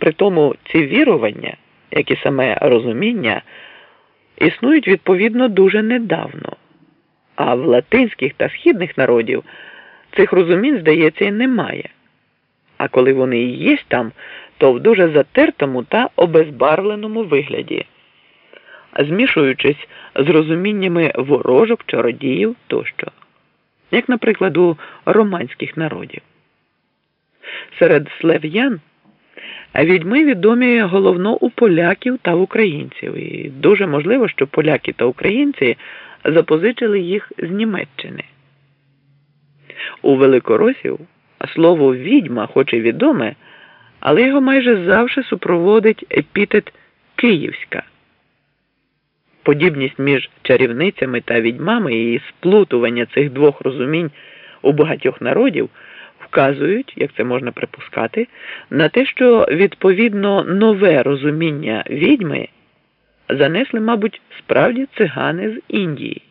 Притому ці вірування, як і саме розуміння, існують відповідно дуже недавно, а в латинських та східних народів цих розумінь, здається, і немає. А коли вони і є там, то в дуже затертому та обезбарвленому вигляді, змішуючись з розуміннями ворожок, чародіїв тощо, як, наприклад, у романських народів. Серед слав'ян відьми відомі головно у поляків та українців, і дуже можливо, що поляки та українці запозичили їх з Німеччини. У великоросів слово відьма, хоч і відоме, але його майже завжди супроводить епітет Київська. Подібність між чарівницями та відьмами і сплутування цих двох розумінь у багатьох народів вказують, як це можна припускати, на те, що відповідно нове розуміння відьми занесли, мабуть, справді цигани з Індії.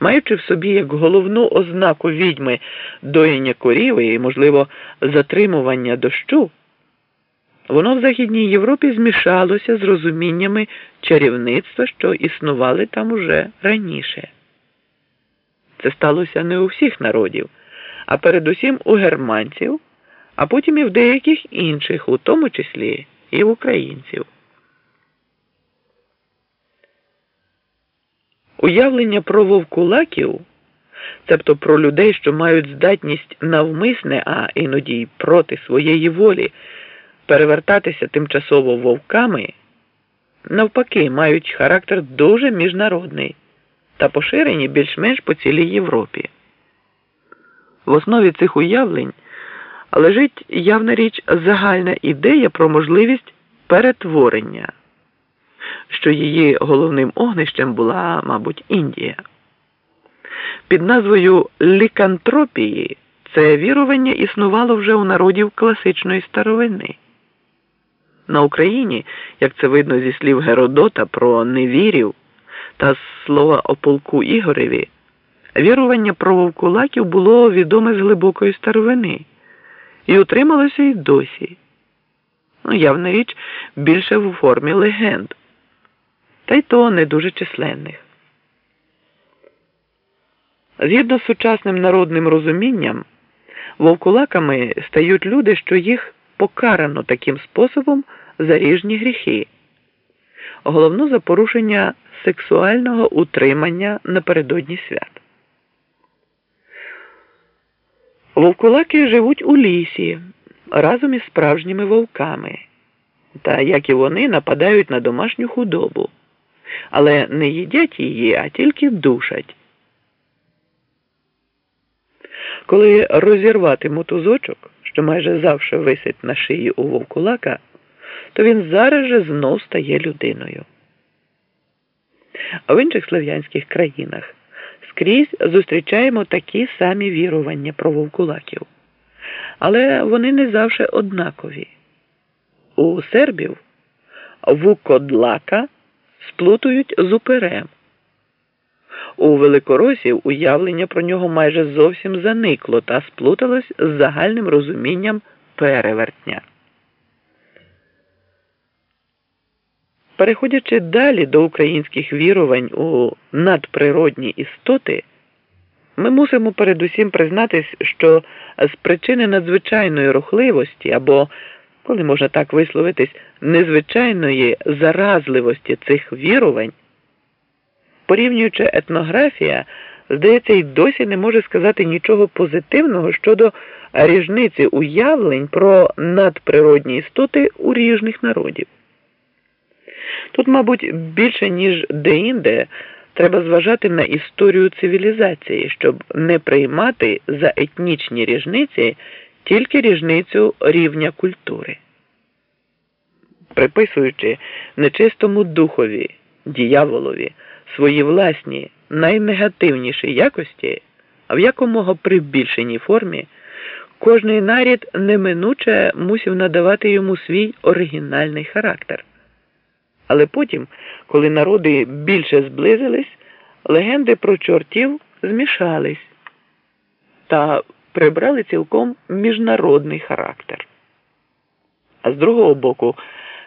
Маючи в собі як головну ознаку відьми доєння коріви і, можливо, затримування дощу, воно в Західній Європі змішалося з розуміннями чарівництва, що існували там уже раніше. Це сталося не у всіх народів, а передусім у германців, а потім і в деяких інших, у тому числі і в українців. Уявлення про вовкулаків, тобто про людей, що мають здатність навмисне, а іноді й проти своєї волі, перевертатися тимчасово вовками, навпаки, мають характер дуже міжнародний та поширені більш-менш по цілій Європі. В основі цих уявлень лежить явна річ загальна ідея про можливість перетворення що її головним огнищем була, мабуть, Індія. Під назвою лікантропії це вірування існувало вже у народів класичної старовини. На Україні, як це видно зі слів Геродота про невірів та слова о полку Ігореві, вірування про вовкулаків було відоме з глибокої старовини і утрималося й досі. Ну, явна річ більше в формі легенд та й то не дуже численних. Згідно з сучасним народним розумінням, вовкулаками стають люди, що їх покарано таким способом за ріжні гріхи, головно за порушення сексуального утримання напередодні свят. Вовкулаки живуть у лісі разом із справжніми вовками, та як і вони нападають на домашню худобу але не їдять її, а тільки душать. Коли розірвати мотузочок, що майже завжди висить на шиї у вовкулака, то він зараз же знов стає людиною. А в інших слов'янських країнах скрізь зустрічаємо такі самі вірування про вовкулаків, але вони не завжди однакові. У сербів вукодлака сплутують з уперем. У великоросів уявлення про нього майже зовсім заникло та сплуталось з загальним розумінням перевертня. Переходячи далі до українських вірувань у надприродні істоти, ми мусимо передусім признатись, що з причини надзвичайної рухливості або коли можна так висловитись, незвичайної заразливості цих вірувань, порівнюючи етнографія, здається, й досі не може сказати нічого позитивного щодо ріжниці уявлень про надприродні істоти у ріжних народів. Тут, мабуть, більше, ніж деінде, треба зважати на історію цивілізації, щоб не приймати за етнічні ріжниці тільки ріжницю рівня культури. Приписуючи нечистому духові, діяволові свої власні найнегативніші якості, а в якомога прибільшеній формі, кожний нарід неминуче мусив надавати йому свій оригінальний характер. Але потім, коли народи більше зблизились, легенди про чортів змішались. Та прибрали цілком міжнародний характер. а з другого боку